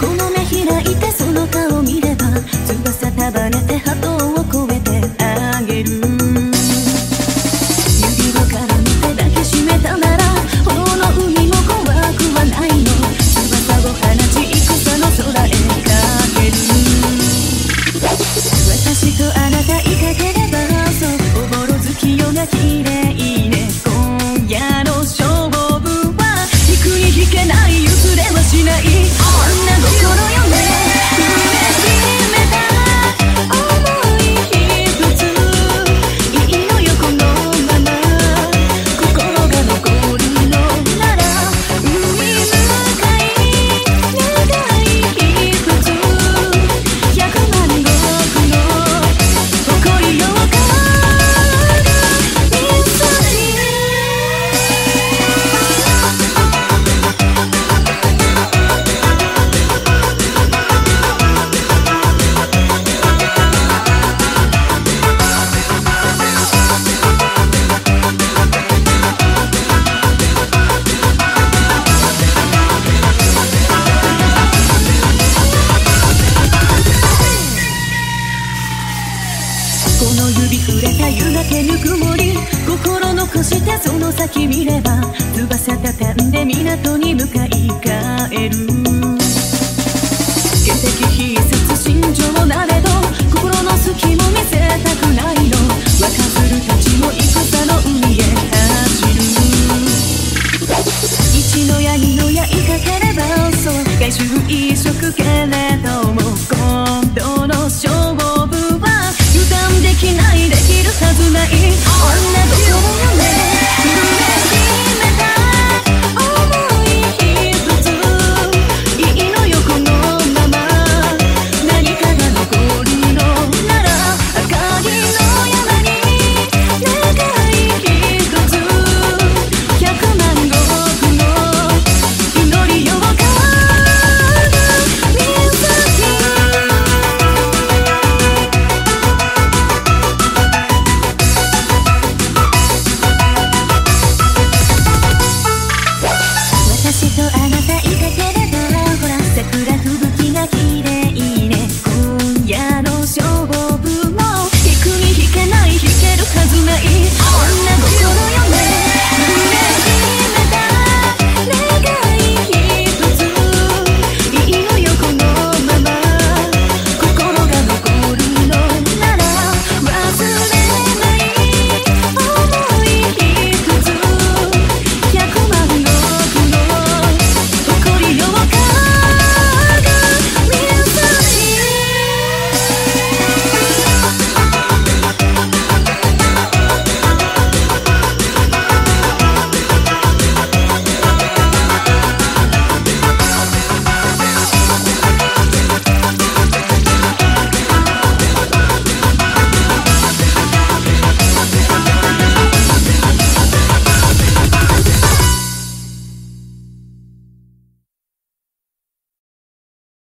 この目開いてその顔見れ触れた夕焼けぬくもり心残したその先見れば翼畳んで港に向かい帰る。現的必殺心情なれど